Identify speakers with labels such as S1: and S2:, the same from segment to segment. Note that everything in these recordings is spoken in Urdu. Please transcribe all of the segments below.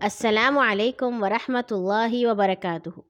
S1: السلام علیکم ورحمۃ اللہ وبرکاتہ۔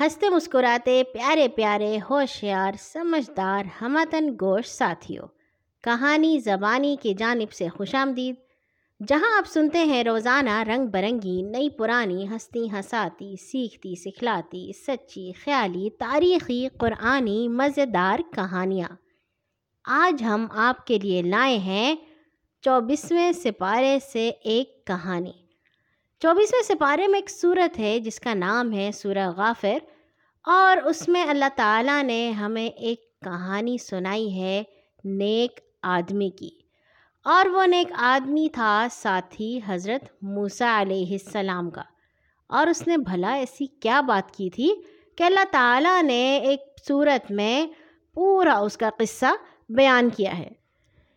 S1: ہنستے مسکراتے، پیارے پیارے، ہوشیار، سمجھدار، ہمتن گوش ساتھیوں کہانی زبانی کی جانب سے خوش آمدید۔ جہاں آپ سنتے ہیں روزانہ رنگ برنگی، نئی پرانی ہستی ہساتی سیکھتی سکھلاتی، سچی، خیالی، تاریخی، قرآنی، مزیدار کہانیاں۔ آج ہم آپ کے لیے لائے ہیں چوبیسویں سپارے سے ایک کہانی۔ چوبیسویں سپارے میں ایک صورت ہے جس کا نام ہے سورہ غافر اور اس میں اللہ تعالیٰ نے ہمیں ایک کہانی سنائی ہے نیک آدمی کی اور وہ نیک آدمی تھا ساتھی حضرت موسیٰ علیہ السلام کا اور اس نے بھلا ایسی کیا بات کی تھی کہ اللہ تعالیٰ نے ایک صورت میں پورا اس کا قصہ بیان کیا ہے۔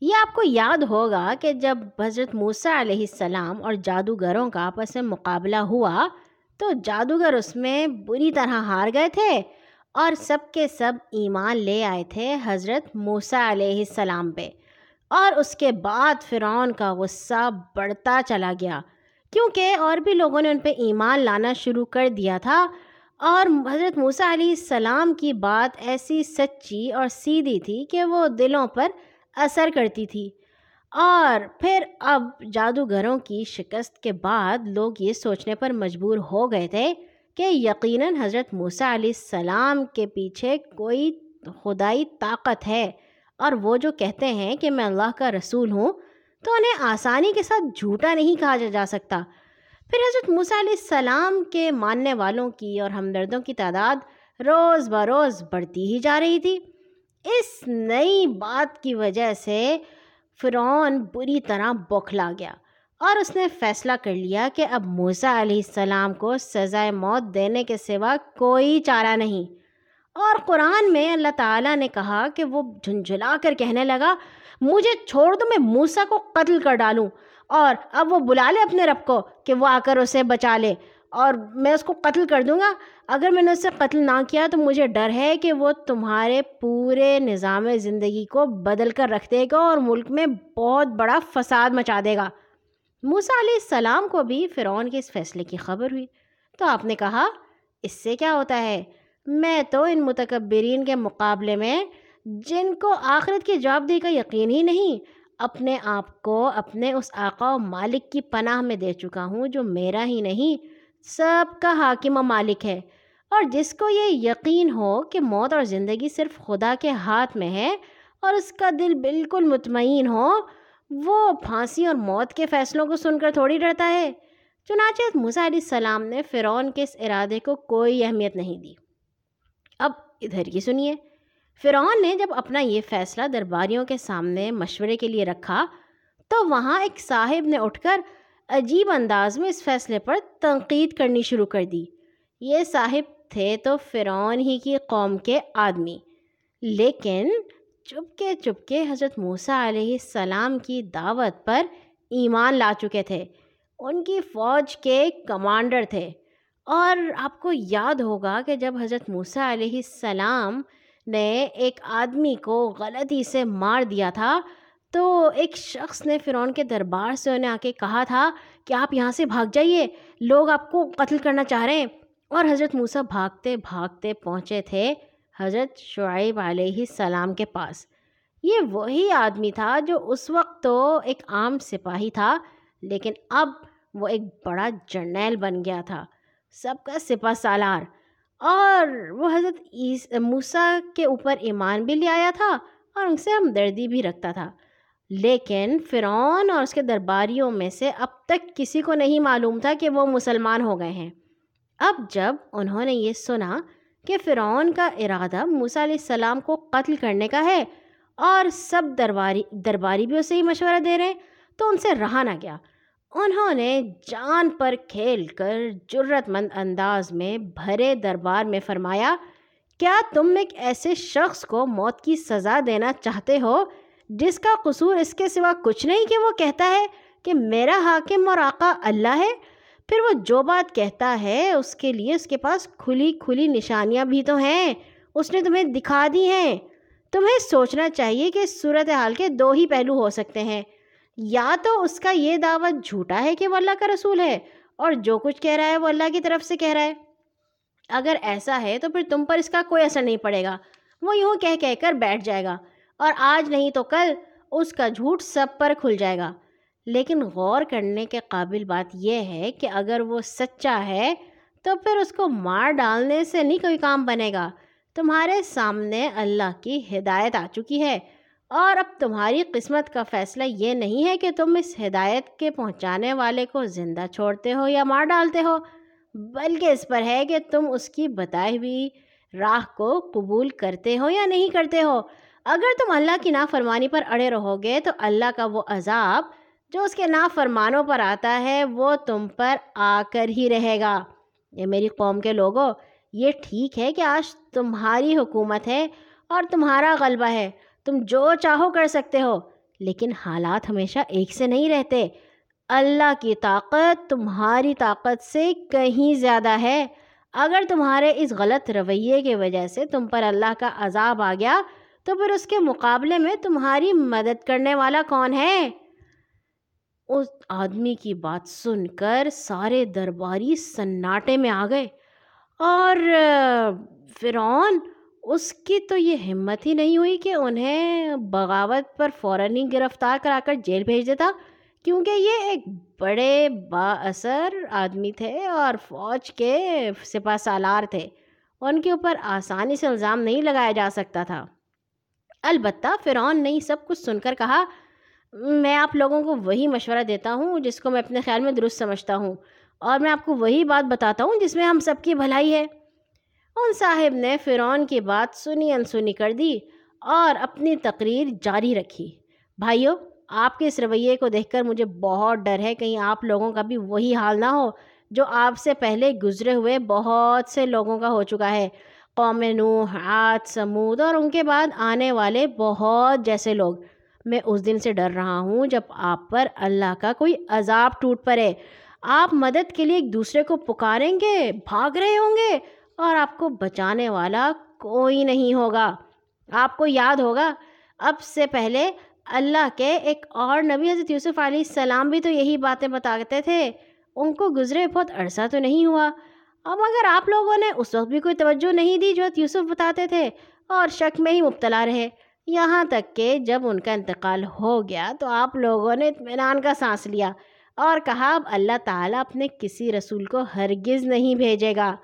S1: یہ آپ کو یاد ہوگا کہ جب حضرت موسیٰ علیہ السلام اور جادوگروں کا آپس میں مقابلہ ہوا، تو جادوگر اس میں بری طرح ہار گئے تھے اور سب کے سب ایمان لے آئے تھے حضرت موسیٰ علیہ السلام پہ۔ اور اس کے بعد فرعون کا غصہ بڑھتا چلا گیا، کیونکہ اور بھی لوگوں نے ان پہ ایمان لانا شروع کر دیا تھا۔ اور حضرت موسیٰ علیہ السلام کی بات ایسی سچی اور سیدھی تھی کہ وہ دلوں پر اثر کرتی تھی۔ اور پھر اب جادوگروں کی شکست کے بعد لوگ یہ سوچنے پر مجبور ہو گئے تھے کہ یقیناً حضرت موسیٰ علیہ السلام کے پیچھے کوئی خدائی طاقت ہے۔ اور وہ جو کہتے ہیں کہ میں اللہ کا رسول ہوں، تو انہیں آسانی کے ساتھ جھوٹا نہیں کہا جا سکتا۔ پھر حضرت موسیٰ علیہ السلام کے ماننے والوں کی اور ہمدردوں کی تعداد روز بروز بڑھتی ہی جا رہی تھی۔ اس نئی بات کی وجہ سے فرعون بری طرح بوکھلا گیا اور اس نے فیصلہ کر لیا کہ اب موسیٰ علیہ السلام کو سزائے موت دینے کے سوا کوئی چارہ نہیں۔ اور قرآن میں اللہ تعالیٰ نے کہا کہ وہ جھنجھلا کر کہنے لگا، مجھے چھوڑ دو، میں موسیٰ کو قتل کر ڈالوں۔ اور اب وہ بلا لے اپنے رب کو کہ وہ آ کر اسے بچا لے۔ اور میں اس کو قتل کر دوں گا۔ اگر میں نے اسے قتل نہ کیا تو مجھے ڈر ہے کہ وہ تمہارے پورے نظام زندگی کو بدل کر رکھ دے گا اور ملک میں بہت بڑا فساد مچا دے گا۔ موسیٰ علیہ السلام کو بھی فرعون کے اس فیصلے کی خبر ہوئی۔ تو آپ نے کہا، اس سے کیا ہوتا ہے؟ میں تو ان متکبرین کے مقابلے میں جن کو آخرت کی جواب دہی کا یقین ہی نہیں، اپنے آپ کو اپنے اس آقا و مالک کی پناہ میں دے چکا ہوں جو میرا ہی نہیں۔ سب کا حاکم و مالک ہے۔ اور جس کو یہ یقین ہو کہ موت اور زندگی صرف خدا کے ہاتھ میں ہے اور اس کا دل بالکل مطمئن ہو، وہ پھانسی اور موت کے فیصلوں کو سن کر تھوڑی ڈرتا ہے۔ چنانچہ موسیٰ علیہ السلام نے فرعون کے اس ارادے کو کوئی اہمیت نہیں دی۔ اب ادھر کی سنیے۔ فرعون نے جب اپنا یہ فیصلہ درباریوں کے سامنے مشورے کے لیے رکھا، تو وہاں ایک صاحب نے اٹھ کر عجیب انداز میں اس فیصلے پر تنقید کرنی شروع کر دی۔ یہ صاحب تھے تو فرعون ہی کی قوم کے آدمی۔ لیکن چپکے چپکے حضرت موسیٰ علیہ السلام کی دعوت پر ایمان لا چکے تھے۔ ان کی فوج کے کمانڈر تھے۔ اور آپ کو یاد ہوگا کہ جب حضرت موسیٰ علیہ السلام نے ایک آدمی کو غلطی سے مار دیا تھا تو ایک شخص نے فرعون کے دربار سے انہیں آ کے کہا تھا کہ آپ یہاں سے بھاگ جائیے، لوگ آپ کو قتل کرنا چاہ رہے ہیں۔ اور حضرت موسیٰ بھاگتے بھاگتے پہنچے تھے حضرت شعیب علیہ السلام کے پاس۔ یہ وہی آدمی تھا جو اس وقت تو ایک عام سپاہی تھا، لیکن اب وہ ایک بڑا جرنیل بن گیا تھا۔ سب کا سپہ سالار۔ اور وہ حضرت موسیٰ کے اوپر ایمان بھی لے آیا تھا اور ان سے ہمدردی بھی رکھتا تھا۔ لیکن فرعون اور اس کے درباریوں میں سے اب تک کسی کو نہیں معلوم تھا کہ وہ مسلمان ہو گئے ہیں۔ اب جب انہوں نے یہ سنا کہ فرعون کا ارادہ موسیٰ علیہ السلام کو قتل کرنے کا ہے اور سب درباری درباری بھی اسے ہی مشورہ دے رہے ہیں، تو ان سے رہا نہ گیا انہوں نے جان پر کھیل کر جرت مند انداز میں بھرے دربار میں فرمایا، کیا تم ایک ایسے شخص کو موت کی سزا دینا چاہتے ہو جس کا قصور اس کے سوا کچھ نہیں کہ وہ کہتا ہے کہ میرا حاکم اور آقا اللہ ہے، پھر وہ جو بات کہتا ہے اس کے لیے اس کے پاس کھلی کھلی نشانیاں بھی تو ہیں۔ اس نے تمہیں دکھا دی ہیں۔ تمہیں سوچنا چاہیے کہ صورت حال کے دو ہی پہلو ہو سکتے ہیں۔ یا تو اس کا یہ دعوت جھوٹا ہے کہ وہ اللہ کا رسول ہے، اور جو کچھ کہہ رہا ہے وہ اللہ کی طرف سے کہہ رہا ہے۔ اگر ایسا ہے تو پھر تم پر اس کا کوئی اثر نہیں پڑے گا۔ وہ یوں کہہ کہہ کر بیٹھ جائے گا۔ اور آج نہیں تو کل، اس کا جھوٹ سب پر کھل جائے گا۔ لیکن غور کرنے کے قابل بات یہ ہے کہ اگر وہ سچا ہے، تو پھر اس کو مار ڈالنے سے نہیں کوئی کام بنے گا۔ تمہارے سامنے اللہ کی ہدایت آ چکی ہے۔ اور اب تمہاری قسمت کا فیصلہ یہ نہیں ہے کہ تم اس ہدایت کے پہنچانے والے کو زندہ چھوڑتے ہو یا مار ڈالتے ہو، بلکہ اس پر ہے کہ تم اس کی بتائی ہوئی راہ کو قبول کرتے ہو یا نہیں کرتے ہو۔ اگر تم اللہ کی نافرمانی پر اڑے رہو گے تو اللہ کا وہ عذاب جو اس کے نافرمانوں پر آتا ہے، وہ تم پر آ کر ہی رہے گا۔ یہ میری قوم کے لوگوں یہ ٹھیک ہے کہ آج تمہاری حکومت ہے اور تمہارا غلبہ ہے۔ تم جو چاہو کر سکتے ہو، لیکن حالات ہمیشہ ایک سے نہیں رہتے۔ اللہ کی طاقت تمہاری طاقت سے کہیں زیادہ ہے۔ اگر تمہارے اس غلط رویے کی وجہ سے تم پر اللہ کا عذاب آ گیا تو پھر اس کے مقابلے میں تمہاری مدد کرنے والا کون ہے؟ اس آدمی کی بات سن کر سارے درباری سناٹے میں آ گئے اور فرعون، اس کی تو یہ ہمت ہی نہیں ہوئی کہ انہیں بغاوت پر فوراً ہی گرفتار کرا کر جیل بھیج دیتا، کیونکہ یہ ایک بڑے با اثر آدمی تھے اور فوج کے سپاہ سالار تھے۔ ان کے اوپر آسانی سے الزام نہیں لگایا جا سکتا تھا۔ البتہ فرعون نے سب کچھ سن کر کہا، میں آپ لوگوں کو وہی مشورہ دیتا ہوں جس کو میں اپنے خیال میں درست سمجھتا ہوں، اور میں آپ کو وہی بات بتاتا ہوں جس میں ہم سب کی بھلائی ہے۔ ان صاحب نے فرعون کی بات سنی، انسنی کر دی اور اپنی تقریر جاری رکھی۔ بھائیو، آپ کے اس رویے کو دیکھ کر مجھے بہت ڈر ہے کہیں آپ لوگوں کا بھی وہی حال نہ ہو جو آپ سے پہلے گزرے ہوئے بہت سے لوگوں کا ہو چکا ہے۔ قوم نوح عاد سمود اور ان کے بعد آنے والے بہت جیسے لوگ۔ میں اس دن سے ڈر رہا ہوں جب آپ پر اللہ کا کوئی عذاب ٹوٹ پڑے۔ آپ مدد کے لیے ایک دوسرے کو پکاریں گے، بھاگ رہے ہوں گے اور آپ کو بچانے والا کوئی نہیں ہوگا۔ آپ کو یاد ہوگا، اب سے پہلے اللہ کے ایک اور نبی حضرت یوسف علیہ السلام بھی تو یہی باتیں بتاتے تھے۔ ان کو گزرے بہت عرصہ تو نہیں ہوا۔ اب اگر آپ لوگوں نے اس وقت بھی کوئی توجہ نہیں دی جو یوسف بتاتے تھے اور شک میں ہی مبتلا رہے، یہاں تک کہ جب ان کا انتقال ہو گیا تو آپ لوگوں نے اطمینان کا سانس لیا اور کہا، اب اللہ تعالیٰ اپنے کسی رسول کو ہرگز نہیں بھیجے گا۔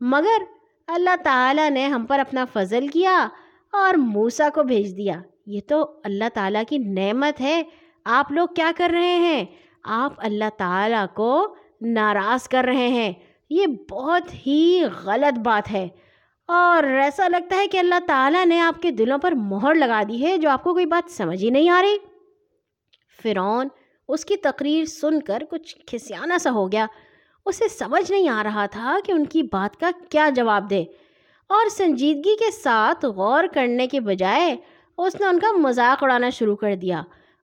S1: مگر اللہ تعالیٰ نے ہم پر اپنا فضل کیا اور موسا کو بھیج دیا۔ یہ تو اللہ تعالیٰ کی نعمت ہے۔ آپ لوگ کیا کر رہے ہیں؟ آپ اللہ تعالیٰ کو ناراض کر رہے ہیں۔ یہ بہت ہی غلط بات ہے۔ اور ایسا لگتا ہے کہ اللہ تعالیٰ نے آپ کے دلوں پر مہر لگا دی ہے جو آپ کو کوئی بات سمجھ ہی نہیں آ رہی۔ فرعون، اس کی تقریر سن کر کچھ کھسیانہ سا ہو گیا۔ اسے سمجھ نہیں آ رہا تھا کہ ان کی بات کا کیا جواب دے۔ اور سنجیدگی کے ساتھ غور کرنے کے بجائے اس نے ان کا مذاق اڑانا شروع کر دیا۔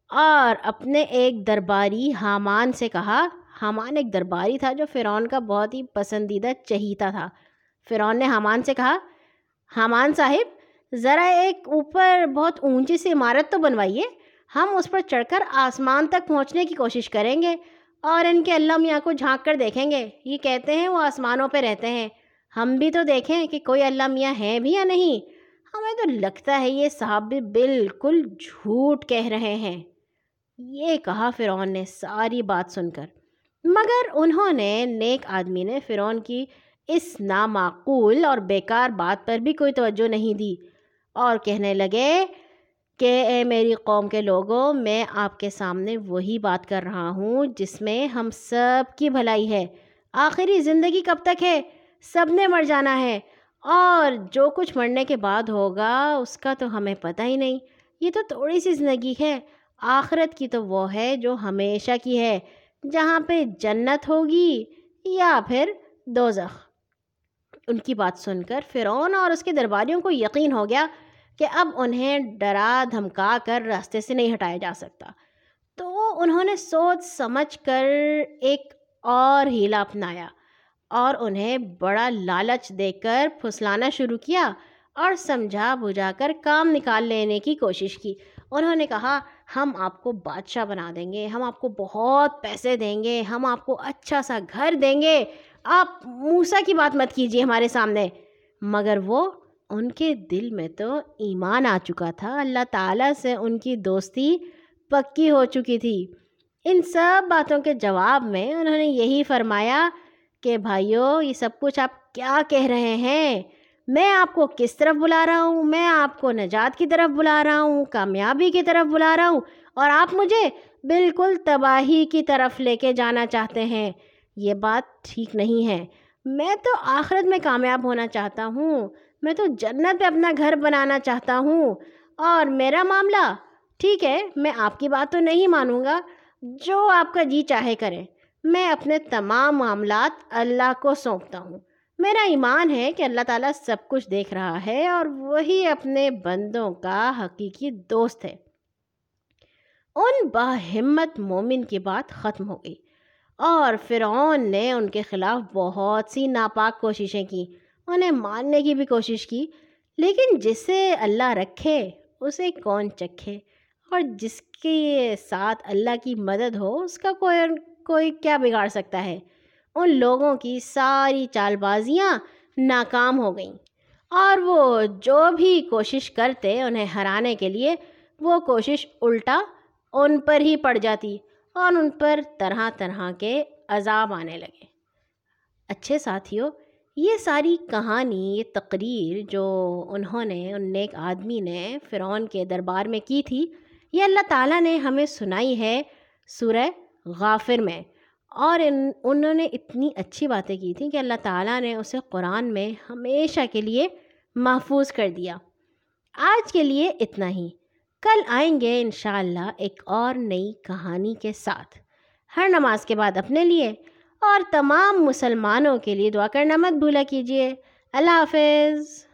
S1: اور اپنے ایک درباری حامان سے کہا حامان ایک درباری تھا جو فرعون کا بہت ہی پسندیدہ چہیتا تھا۔ فرعون نے حامان سے کہا، حامان صاحب، ذرا ایک اوپر بہت اونچی سی عمارت تو بنوائیے۔ ہم اس پر چڑھ کر آسمان تک پہنچنے کی کوشش کریں گے اور ان کے اللہ میاں کو جھانک کر دیکھیں گے۔ یہ کہتے ہیں وہ آسمانوں پہ رہتے ہیں۔ ہم بھی تو دیکھیں کہ کوئی اللہ میاں ہیں بھی یا نہیں۔ ہمیں تو لگتا ہے یہ صاحب بھی بالکل جھوٹ کہہ رہے ہیں۔ یہ کہا فرعون نے ساری بات سن کر۔ مگر انہوں نے نیک آدمی نے فرعون کی اس نامعقول اور بیکار بات پر بھی کوئی توجہ نہیں دی اور کہنے لگے کہ اے میری قوم کے لوگوں، میں آپ کے سامنے وہی بات کر رہا ہوں جس میں ہم سب کی بھلائی ہے۔ آخری زندگی کب تک ہے؟ سب نے مر جانا ہے۔ اور جو کچھ مرنے کے بعد ہوگا، اس کا تو ہمیں پتہ ہی نہیں۔ یہ تو تھوڑی سی زندگی ہے۔ آخرت کی تو وہ ہے جو ہمیشہ کی ہے۔ جہاں پہ جنت ہوگی یا پھر دوزخ۔ ان کی بات سن کر فرعون اور اس کے درباریوں کو یقین ہو گیا کہ اب انہیں ڈرا دھمکا کر راستے سے نہیں ہٹایا جا سکتا۔ تو انہوں نے سوچ سمجھ کر ایک اور ہیلا اپنایا اور انہیں بڑا لالچ دے کر پھسلانا شروع کیا اور سمجھا بجھا کر کام نکال لینے کی کوشش کی۔ انہوں نے کہا ہم آپ کو بادشاہ بنا دیں گے، ہم آپ کو بہت پیسے دیں گے، ہم آپ کو اچھا سا گھر دیں گے۔ آپ موسا کی بات مت کیجیے ہمارے سامنے۔ مگر وہ ان کے دل میں تو ایمان آ چکا تھا۔ اللہ تعالیٰ سے ان کی دوستی پکی ہو چکی تھی۔ ان سب باتوں کے جواب میں انہوں نے یہی فرمایا کہ، بھائیو، یہ سب کچھ آپ کیا کہہ رہے ہیں؟ میں آپ کو کس طرف بلا رہا ہوں؟ میں آپ کو نجات کی طرف بلا رہا ہوں، کامیابی کی طرف بلا رہا ہوں، اور آپ مجھے بالکل تباہی کی طرف لے کے جانا چاہتے ہیں۔ یہ بات ٹھیک نہیں ہے۔ میں تو آخرت میں کامیاب ہونا چاہتا ہوں۔ میں تو جنت پہ اپنا گھر بنانا چاہتا ہوں۔ اور میرا معاملہ، ٹھیک ہے، میں آپ کی بات تو نہیں مانوں گا۔ جو آپ کا جی چاہے کریں میں اپنے تمام معاملات اللہ کو سونپتا ہوں۔ میرا ایمان ہے کہ اللہ تعالیٰ سب کچھ دیکھ رہا ہے اور وہی اپنے بندوں کا حقیقی دوست ہے۔ ان باہمت مومن کی بات ختم ہو گئی اور فرعون نے ان کے خلاف بہت سی ناپاک کوششیں کی، انہیں ماننے کی بھی کوشش کی، لیکن جسے اللہ رکھے، اسے کون چکھے؟ اور جس کے ساتھ اللہ کی مدد ہو، اس کا کوئی کوئی کیا بگاڑ سکتا ہے؟ ان لوگوں کی ساری چال بازیاں ناکام ہو گئیں۔ اور وہ جو بھی کوشش کرتے انہیں ہرانے کے لیے، وہ کوشش الٹا ان پر ہی پڑ جاتی اور ان پر طرح طرح کے عذاب آنے لگے۔ اچھے ساتھیوں یہ ساری کہانی، یہ تقریر جو انہوں نے، ان نیک آدمی نے فرعون کے دربار میں کی تھی، یہ اللہ تعالیٰ نے ہمیں سنائی ہے سورہ غافر میں۔ اور ان، انہوں نے اتنی اچھی باتیں کی تھیں کہ اللہ تعالیٰ نے اسے قرآن میں ہمیشہ کے لیے محفوظ کر دیا۔ آج کے لیے اتنا ہی۔ کل آئیں گے انشاءاللہ ایک اور نئی کہانی کے ساتھ۔ ہر نماز کے بعد اپنے لیے۔ اور تمام مسلمانوں کے لیے دعا کرنا مت بھولا کیجیے۔ اللہ حافظ۔